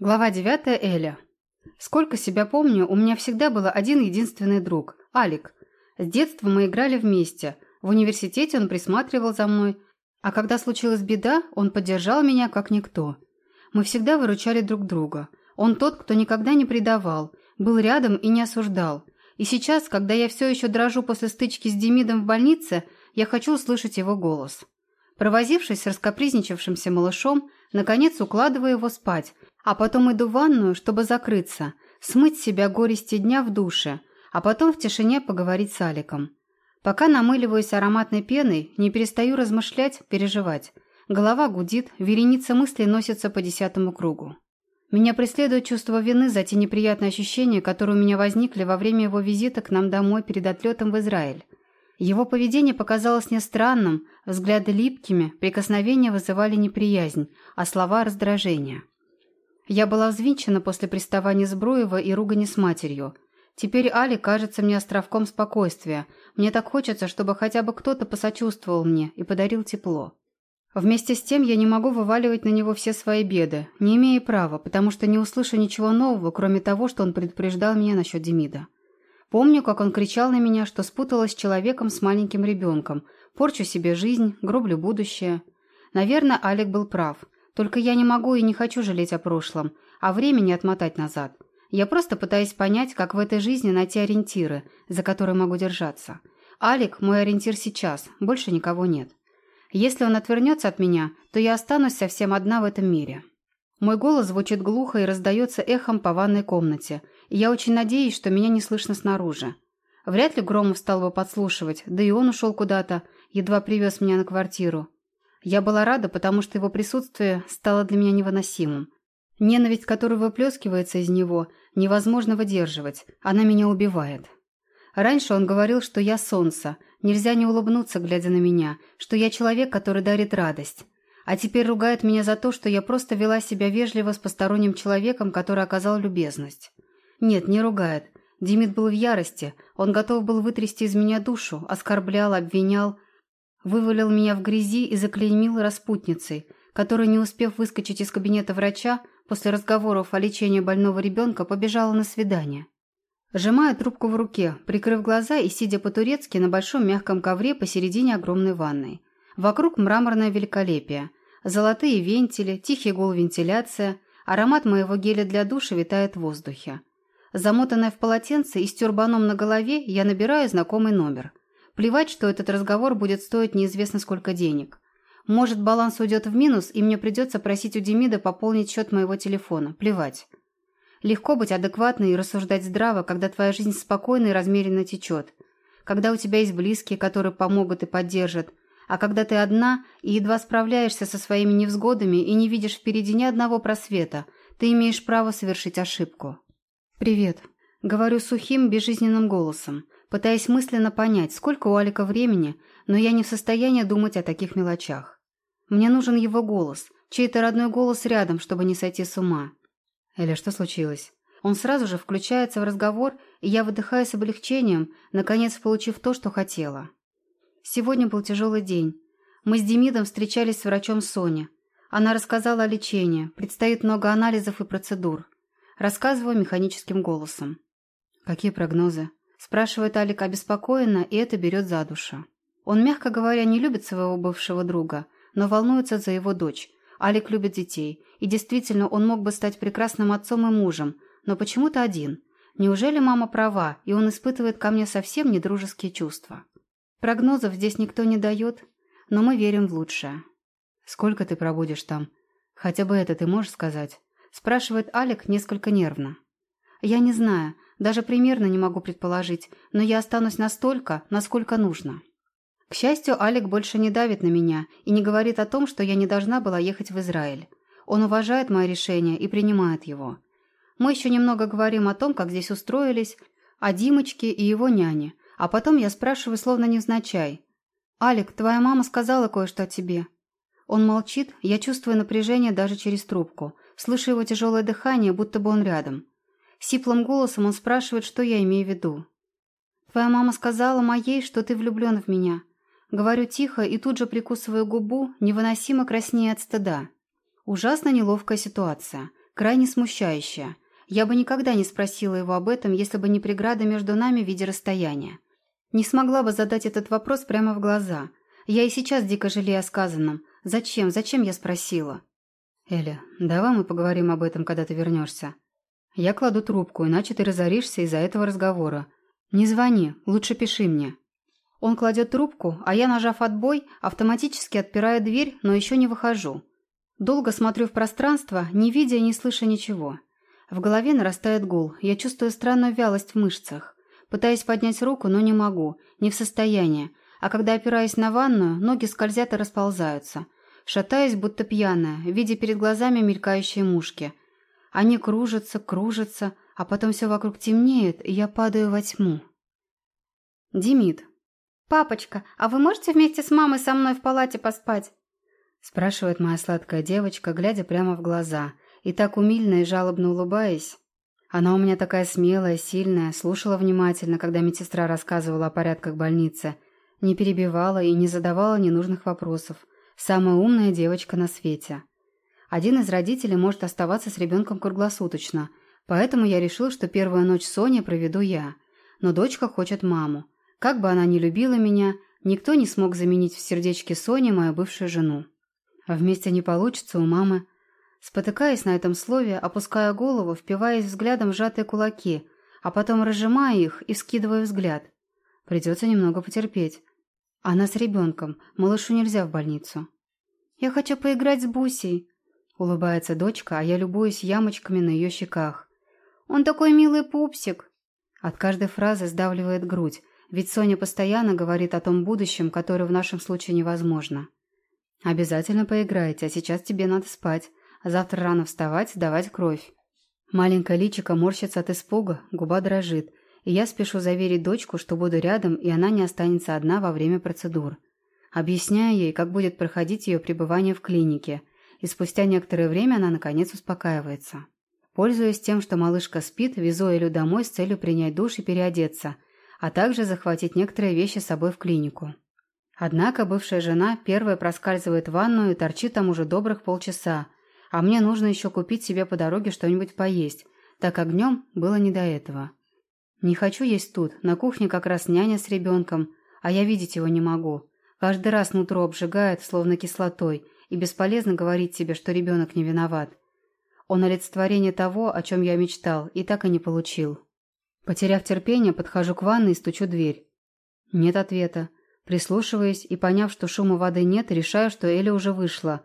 Глава 9 Эля. Сколько себя помню, у меня всегда был один единственный друг – Алик. С детства мы играли вместе. В университете он присматривал за мной. А когда случилась беда, он поддержал меня как никто. Мы всегда выручали друг друга. Он тот, кто никогда не предавал, был рядом и не осуждал. И сейчас, когда я все еще дрожу после стычки с Демидом в больнице, я хочу услышать его голос. Провозившись с раскопризничавшимся малышом, наконец укладываю его спать – а потом иду в ванную, чтобы закрыться, смыть себя горести дня в душе, а потом в тишине поговорить с Аликом. Пока намыливаюсь ароматной пеной, не перестаю размышлять, переживать. Голова гудит, вереница мыслей носится по десятому кругу. Меня преследует чувство вины за те неприятные ощущения, которые у меня возникли во время его визита к нам домой перед отлетом в Израиль. Его поведение показалось мне странным, взгляды липкими, прикосновения вызывали неприязнь, а слова – раздражение. Я была взвинчена после приставания с Бруева и ругани с матерью. Теперь Али кажется мне островком спокойствия. Мне так хочется, чтобы хотя бы кто-то посочувствовал мне и подарил тепло. Вместе с тем я не могу вываливать на него все свои беды, не имея права, потому что не услышу ничего нового, кроме того, что он предупреждал меня насчет Демида. Помню, как он кричал на меня, что спуталась с человеком с маленьким ребенком, порчу себе жизнь, гроблю будущее. Наверное, Алик был прав – только я не могу и не хочу жалеть о прошлом, а времени отмотать назад. Я просто пытаюсь понять, как в этой жизни найти ориентиры, за которые могу держаться. Алик – мой ориентир сейчас, больше никого нет. Если он отвернется от меня, то я останусь совсем одна в этом мире. Мой голос звучит глухо и раздается эхом по ванной комнате, и я очень надеюсь, что меня не слышно снаружи. Вряд ли Громов стал бы подслушивать, да и он ушел куда-то, едва привез меня на квартиру. Я была рада, потому что его присутствие стало для меня невыносимым. Ненависть, которая выплескивается из него, невозможно выдерживать. Она меня убивает. Раньше он говорил, что я солнце, нельзя не улыбнуться, глядя на меня, что я человек, который дарит радость. А теперь ругает меня за то, что я просто вела себя вежливо с посторонним человеком, который оказал любезность. Нет, не ругает. Димит был в ярости, он готов был вытрясти из меня душу, оскорблял, обвинял, Вывалил меня в грязи и заклеймил распутницей, которая, не успев выскочить из кабинета врача, после разговоров о лечении больного ребенка побежала на свидание. Сжимая трубку в руке, прикрыв глаза и сидя по-турецки на большом мягком ковре посередине огромной ванной. Вокруг мраморное великолепие. Золотые вентили, тихий гул вентиляция, аромат моего геля для душа витает в воздухе. Замотанная в полотенце и с тюрбаном на голове, я набираю знакомый номер – Плевать, что этот разговор будет стоить неизвестно сколько денег. Может, баланс уйдет в минус, и мне придется просить у Демида пополнить счет моего телефона. Плевать. Легко быть адекватной и рассуждать здраво, когда твоя жизнь спокойно и размеренно течет. Когда у тебя есть близкие, которые помогут и поддержат. А когда ты одна и едва справляешься со своими невзгодами и не видишь впереди ни одного просвета, ты имеешь право совершить ошибку. «Привет», — говорю сухим, безжизненным голосом пытаясь мысленно понять, сколько у Алика времени, но я не в состоянии думать о таких мелочах. Мне нужен его голос, чей-то родной голос рядом, чтобы не сойти с ума. Эля, что случилось? Он сразу же включается в разговор, и я выдыхаю с облегчением, наконец получив то, что хотела. Сегодня был тяжелый день. Мы с Демидом встречались с врачом Сони. Она рассказала о лечении, предстоит много анализов и процедур. Рассказываю механическим голосом. Какие прогнозы? Спрашивает Алик обеспокоенно, и это берет за душу. Он, мягко говоря, не любит своего бывшего друга, но волнуется за его дочь. Алик любит детей, и действительно он мог бы стать прекрасным отцом и мужем, но почему-то один. Неужели мама права, и он испытывает ко мне совсем недружеские чувства? Прогнозов здесь никто не дает, но мы верим в лучшее. «Сколько ты пробудешь там? Хотя бы это ты можешь сказать?» спрашивает Алик несколько нервно. «Я не знаю. Даже примерно не могу предположить, но я останусь настолько, насколько нужно. К счастью, Алик больше не давит на меня и не говорит о том, что я не должна была ехать в Израиль. Он уважает мое решение и принимает его. Мы еще немного говорим о том, как здесь устроились, о Димочке и его няне, а потом я спрашиваю, словно невзначай. «Алик, твоя мама сказала кое-что о тебе». Он молчит, я чувствую напряжение даже через трубку, слышу его тяжелое дыхание, будто бы он рядом. Сиплым голосом он спрашивает, что я имею в виду. «Твоя мама сказала моей, что ты влюблен в меня». Говорю тихо и тут же прикусываю губу, невыносимо краснее от стыда. Ужасно неловкая ситуация. крайне смущающая. Я бы никогда не спросила его об этом, если бы не преграда между нами в виде расстояния. Не смогла бы задать этот вопрос прямо в глаза. Я и сейчас дико жалею о сказанном. Зачем, зачем я спросила? «Эля, давай мы поговорим об этом, когда ты вернешься». Я кладу трубку, иначе ты разоришься из-за этого разговора. Не звони, лучше пиши мне. Он кладет трубку, а я, нажав отбой, автоматически отпираю дверь, но еще не выхожу. Долго смотрю в пространство, не видя и не слыша ничего. В голове нарастает гул, я чувствую странную вялость в мышцах. Пытаюсь поднять руку, но не могу, не в состоянии. А когда опираюсь на ванную, ноги скользят и расползаются. Шатаюсь, будто пьяная, видя перед глазами мелькающие мушки. Они кружатся, кружатся, а потом все вокруг темнеет, и я падаю во тьму. Демид. «Папочка, а вы можете вместе с мамой со мной в палате поспать?» спрашивает моя сладкая девочка, глядя прямо в глаза, и так умильно и жалобно улыбаясь. Она у меня такая смелая, сильная, слушала внимательно, когда медсестра рассказывала о порядках больницы, не перебивала и не задавала ненужных вопросов. Самая умная девочка на свете. Один из родителей может оставаться с ребенком круглосуточно, поэтому я решил, что первую ночь Сони проведу я. Но дочка хочет маму. Как бы она ни любила меня, никто не смог заменить в сердечке Сони мою бывшую жену. А вместе не получится у мамы. Спотыкаясь на этом слове, опуская голову, впиваясь взглядом сжатые кулаки, а потом разжимая их и скидывая взгляд. Придется немного потерпеть. Она с ребенком, малышу нельзя в больницу. «Я хочу поиграть с Бусей», — улыбается дочка, а я любуюсь ямочками на ее щеках. «Он такой милый пупсик!» От каждой фразы сдавливает грудь, ведь Соня постоянно говорит о том будущем, которое в нашем случае невозможно. «Обязательно поиграете, а сейчас тебе надо спать. Завтра рано вставать, давать кровь». Маленькая личико морщится от испуга, губа дрожит, и я спешу заверить дочку, что буду рядом, и она не останется одна во время процедур. Объясняю ей, как будет проходить ее пребывание в клинике, и спустя некоторое время она наконец успокаивается. Пользуясь тем, что малышка спит, везу Элю домой с целью принять душ и переодеться, а также захватить некоторые вещи с собой в клинику. Однако бывшая жена первая проскальзывает в ванную и торчит там уже добрых полчаса, а мне нужно еще купить себе по дороге что-нибудь поесть, так как днем было не до этого. Не хочу есть тут, на кухне как раз няня с ребенком, а я видеть его не могу. Каждый раз нутро обжигает, словно кислотой, и бесполезно говорить себе, что ребенок не виноват. Он олицетворение того, о чем я мечтал, и так и не получил. Потеряв терпение, подхожу к ванной и стучу дверь. Нет ответа. Прислушиваясь и поняв, что шума воды нет, решаю, что Эля уже вышла.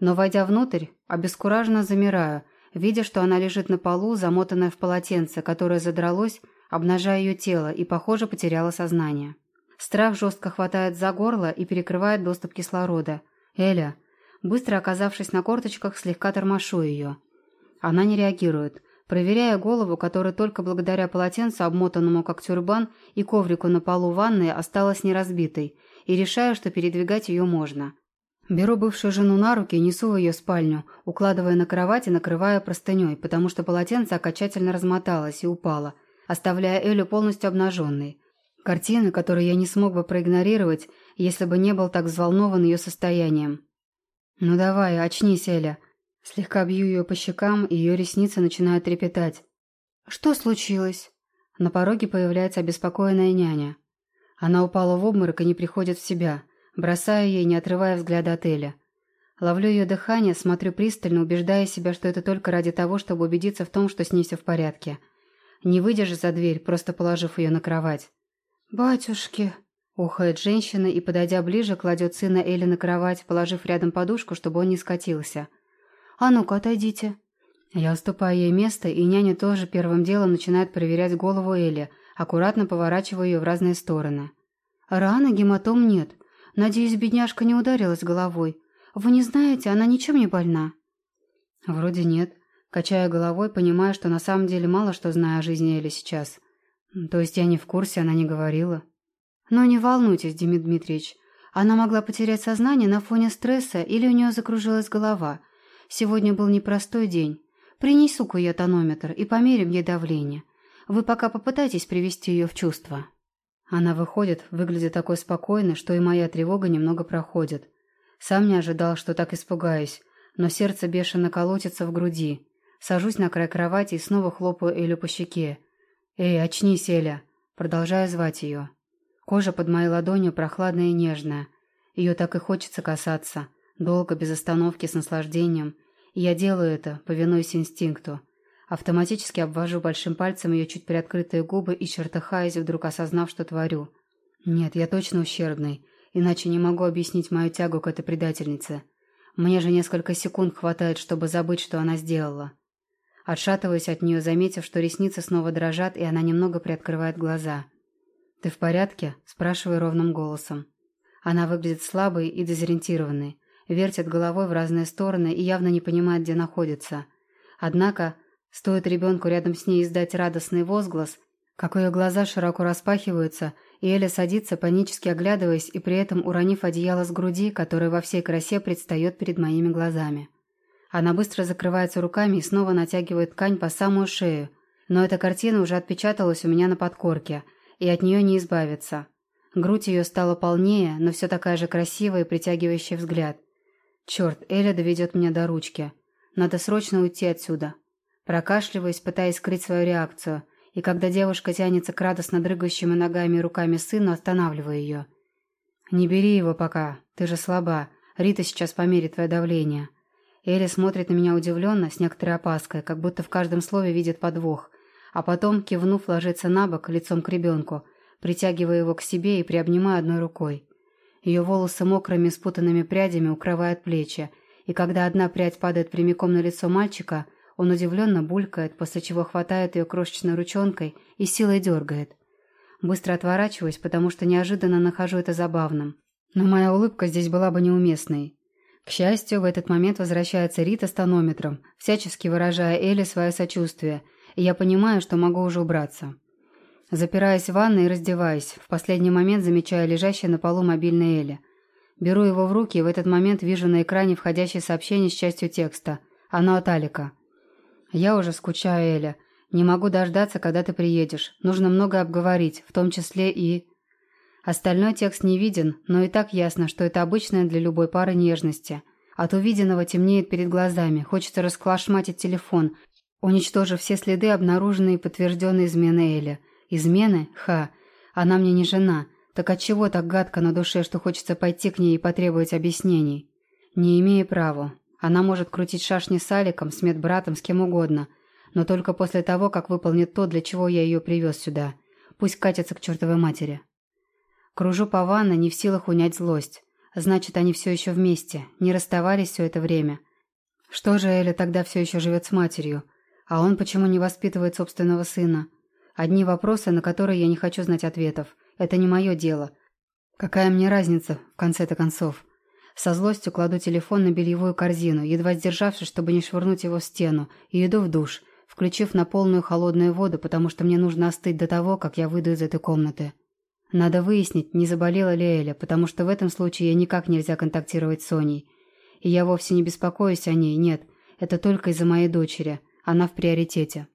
Но, войдя внутрь, обескураженно замираю, видя, что она лежит на полу, замотанная в полотенце, которое задралось, обнажая ее тело, и, похоже, потеряла сознание. Страх жестко хватает за горло и перекрывает доступ кислорода. «Эля!» Быстро оказавшись на корточках, слегка тормошу ее. Она не реагирует. Проверяя голову, которая только благодаря полотенцу, обмотанному как тюрбан, и коврику на полу ванной осталась неразбитой, и решаю, что передвигать ее можно. Беру бывшую жену на руки и несу в ее спальню, укладывая на кровать и накрывая простыней, потому что полотенце окончательно размоталось и упало, оставляя Элю полностью обнаженной. Картины, которые я не смог бы проигнорировать, если бы не был так взволнован ее состоянием. «Ну давай, очнись, Эля». Слегка бью ее по щекам, и ее ресницы начинают трепетать. «Что случилось?» На пороге появляется обеспокоенная няня. Она упала в обморок и не приходит в себя, бросая ей, не отрывая взгляда от Эля. Ловлю ее дыхание, смотрю пристально, убеждая себя, что это только ради того, чтобы убедиться в том, что с ней все в порядке. Не выйдешь за дверь, просто положив ее на кровать. «Батюшки!» Ухает женщина и, подойдя ближе, кладет сына Эли на кровать, положив рядом подушку, чтобы он не скатился. «А ну-ка, отойдите». Я уступаю ей место, и няня тоже первым делом начинает проверять голову Эли, аккуратно поворачивая ее в разные стороны. Раны, гематом нет. Надеюсь, бедняжка не ударилась головой. Вы не знаете, она ничем не больна?» «Вроде нет». Качая головой, понимая, что на самом деле мало что знаю о жизни Эли сейчас. То есть я не в курсе, она не говорила. Но не волнуйтесь, Демид Дмитриевич. Она могла потерять сознание на фоне стресса или у нее закружилась голова. Сегодня был непростой день. Принесу-ка я тонометр и померим ей давление. Вы пока попытайтесь привести ее в чувство. Она выходит, выглядит такой спокойной, что и моя тревога немного проходит. Сам не ожидал, что так испугаюсь, но сердце бешено колотится в груди. Сажусь на край кровати и снова хлопаю Элю по щеке. «Эй, очнись, Эля!» Продолжаю звать ее. Кожа под моей ладонью прохладная и нежная. Ее так и хочется касаться. Долго, без остановки, с наслаждением. И я делаю это, повинуясь инстинкту. Автоматически обвожу большим пальцем ее чуть приоткрытые губы и чертыхаясь, вдруг осознав, что творю. Нет, я точно ущербный. Иначе не могу объяснить мою тягу к этой предательнице. Мне же несколько секунд хватает, чтобы забыть, что она сделала. Отшатываюсь от нее, заметив, что ресницы снова дрожат, и она немного приоткрывает глаза. «Ты в порядке?» – спрашиваю ровным голосом. Она выглядит слабой и дезориентированной, вертит головой в разные стороны и явно не понимает, где находится. Однако, стоит ребенку рядом с ней издать радостный возглас, как ее глаза широко распахиваются, и Эля садится, панически оглядываясь и при этом уронив одеяло с груди, которое во всей красе предстает перед моими глазами. Она быстро закрывается руками и снова натягивает ткань по самую шею. Но эта картина уже отпечаталась у меня на подкорке, и от нее не избавиться. Грудь ее стала полнее, но все такая же красивая и притягивающая взгляд. Черт, Эля доведет меня до ручки. Надо срочно уйти отсюда. Прокашливаясь, пытаясь скрыть свою реакцию, и когда девушка тянется к радостно дрыгающими ногами и руками сыну, останавливаю ее. «Не бери его пока, ты же слаба. Рита сейчас померит твое давление». Элли смотрит на меня удивленно, с некоторой опаской, как будто в каждом слове видит подвох, а потом, кивнув, ложится на бок, лицом к ребенку, притягивая его к себе и приобнимая одной рукой. Ее волосы мокрыми спутанными прядями укрывают плечи, и когда одна прядь падает прямиком на лицо мальчика, он удивленно булькает, после чего хватает ее крошечной ручонкой и силой дергает. Быстро отворачиваюсь, потому что неожиданно нахожу это забавным. Но моя улыбка здесь была бы неуместной. К счастью, в этот момент возвращается Рита с тонометром, всячески выражая Элли свое сочувствие, и я понимаю, что могу уже убраться. Запираюсь в ванной и раздеваюсь, в последний момент замечая лежащее на полу мобильный Элли. Беру его в руки и в этот момент вижу на экране входящее сообщение с частью текста. Оно от Алика. «Я уже скучаю, Эля. Не могу дождаться, когда ты приедешь. Нужно много обговорить, в том числе и...» Остальной текст не виден, но и так ясно, что это обычная для любой пары нежности. От увиденного темнеет перед глазами, хочется расклашматить телефон, уничтожив все следы, обнаруженные и подтвержденные измены Эли. Измены? Ха. Она мне не жена. Так отчего так гадко на душе, что хочется пойти к ней и потребовать объяснений? Не имея права. Она может крутить шашни с Аликом, с медбратом, с кем угодно. Но только после того, как выполнит то, для чего я ее привез сюда. Пусть катится к чертовой матери. Кружу по ванной, не в силах унять злость. Значит, они все еще вместе, не расставались все это время. Что же Эля тогда все еще живет с матерью? А он почему не воспитывает собственного сына? Одни вопросы, на которые я не хочу знать ответов. Это не мое дело. Какая мне разница, в конце-то концов? Со злостью кладу телефон на бельевую корзину, едва сдержавшись, чтобы не швырнуть его в стену, и иду в душ, включив на полную холодную воду, потому что мне нужно остыть до того, как я выйду из этой комнаты. Надо выяснить, не заболела ли Эля, потому что в этом случае ей никак нельзя контактировать с Соней. И я вовсе не беспокоюсь о ней, нет. Это только из-за моей дочери. Она в приоритете.